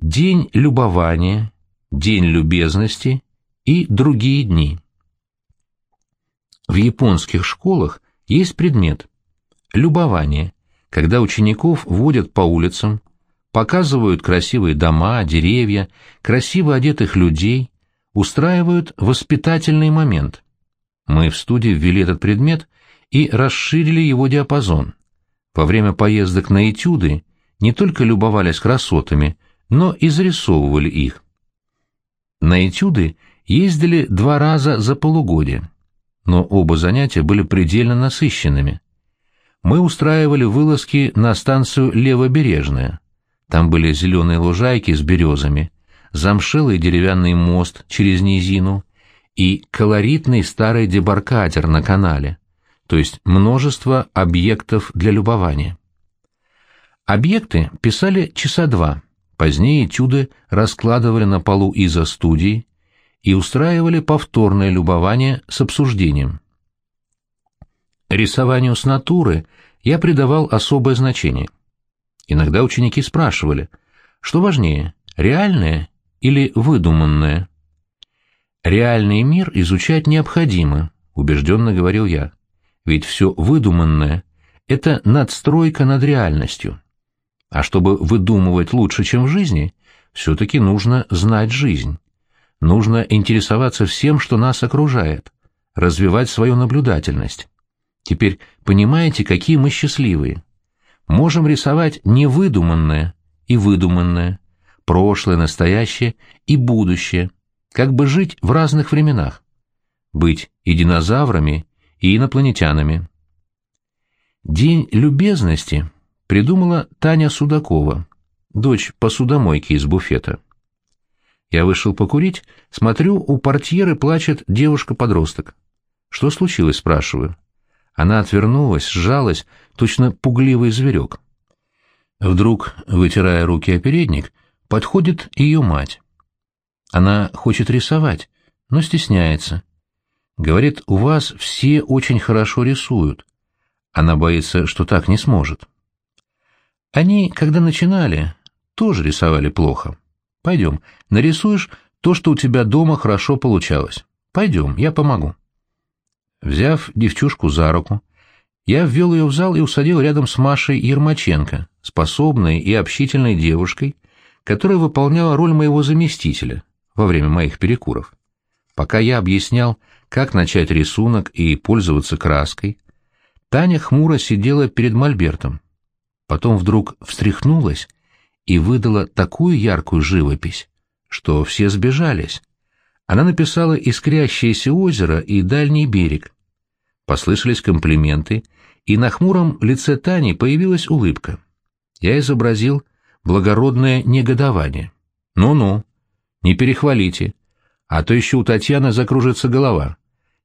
день любования, день любезности и другие дни. В японских школах есть предмет любование, когда учеников водят по улицам, показывают красивые дома, деревья, красиво одетых людей, устраивают воспитательный момент. Мы в студии ввели этот предмет и расширили его диапазон. Во время поездок на этюды не только любовались красотами, но и зарисовывали их. На этюды ездили два раза за полугодие, но оба занятия были предельно насыщенными. Мы устраивали вылазки на станцию Левобережная. Там были зеленые лужайки с березами, замшелый деревянный мост через низину и колоритный старый дебаркадер на канале, то есть множество объектов для любования. Объекты писали часа два, позднее этюды раскладывали на полу из-за студии и устраивали повторное любование с обсуждением. Рисованию с натуры я придавал особое значение. Иногда ученики спрашивали, что важнее, реальное или выдуманное? Реальный мир изучать необходимо, убежденно говорил я, ведь все выдуманное — это надстройка над реальностью. А чтобы выдумывать лучше, чем в жизни, все-таки нужно знать жизнь. Нужно интересоваться всем, что нас окружает, развивать свою наблюдательность. Теперь понимаете, какие мы счастливые. Можем рисовать невыдуманное и выдуманное, прошлое, настоящее и будущее, как бы жить в разных временах, быть и динозаврами, и инопланетянами. День любезности придумала Таня Судакова, дочь посудомойки из буфета. Я вышел покурить, смотрю, у портьеры плачет девушка-подросток. «Что случилось?» — спрашиваю. Она отвернулась, сжалась, точно пугливый зверек. Вдруг, вытирая руки о передник, подходит ее мать. Она хочет рисовать, но стесняется. Говорит, у вас все очень хорошо рисуют. Она боится, что так не сможет. Они, когда начинали, тоже рисовали плохо. Пойдем, нарисуешь то, что у тебя дома хорошо получалось. Пойдем, я помогу. Взяв девчушку за руку, я ввел ее в зал и усадил рядом с Машей Ермаченко, способной и общительной девушкой, которая выполняла роль моего заместителя во время моих перекуров. Пока я объяснял, как начать рисунок и пользоваться краской, Таня хмуро сидела перед мольбертом. Потом вдруг встряхнулась и выдала такую яркую живопись, что все сбежались. Она написала «Искрящееся озеро» и «Дальний берег». Послышались комплименты, и на хмуром лице Тани появилась улыбка. Я изобразил благородное негодование. «Ну-ну, не перехвалите, а то еще у Татьяны закружится голова.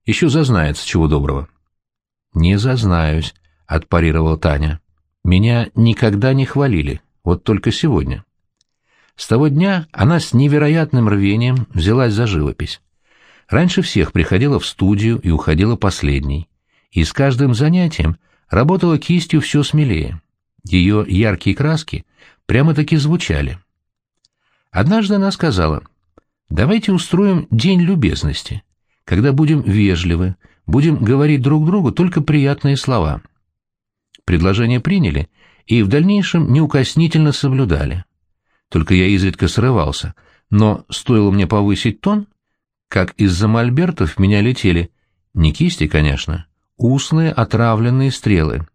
Еще зазнается чего доброго». «Не зазнаюсь», — отпарировала Таня. «Меня никогда не хвалили, вот только сегодня». С того дня она с невероятным рвением взялась за живопись. Раньше всех приходила в студию и уходила последней. И с каждым занятием работала кистью все смелее. Ее яркие краски прямо-таки звучали. Однажды она сказала, «Давайте устроим день любезности, когда будем вежливы, будем говорить друг другу только приятные слова». Предложение приняли и в дальнейшем неукоснительно соблюдали только я изредка срывался, но стоило мне повысить тон, как из-за мольбертов меня летели, не кисти, конечно, устные отравленные стрелы.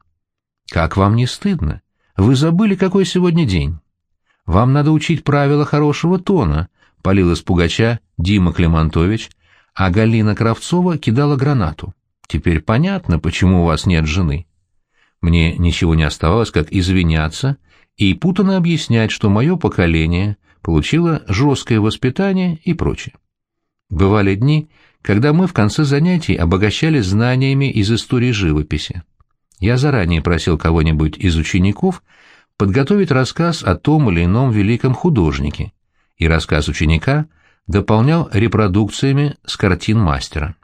Как вам не стыдно? Вы забыли, какой сегодня день? Вам надо учить правила хорошего тона, — полил из пугача Дима Климантович, а Галина Кравцова кидала гранату. Теперь понятно, почему у вас нет жены. Мне ничего не оставалось, как извиняться — и путанно объяснять, что мое поколение получило жесткое воспитание и прочее. Бывали дни, когда мы в конце занятий обогащались знаниями из истории живописи. Я заранее просил кого-нибудь из учеников подготовить рассказ о том или ином великом художнике, и рассказ ученика дополнял репродукциями с картин мастера.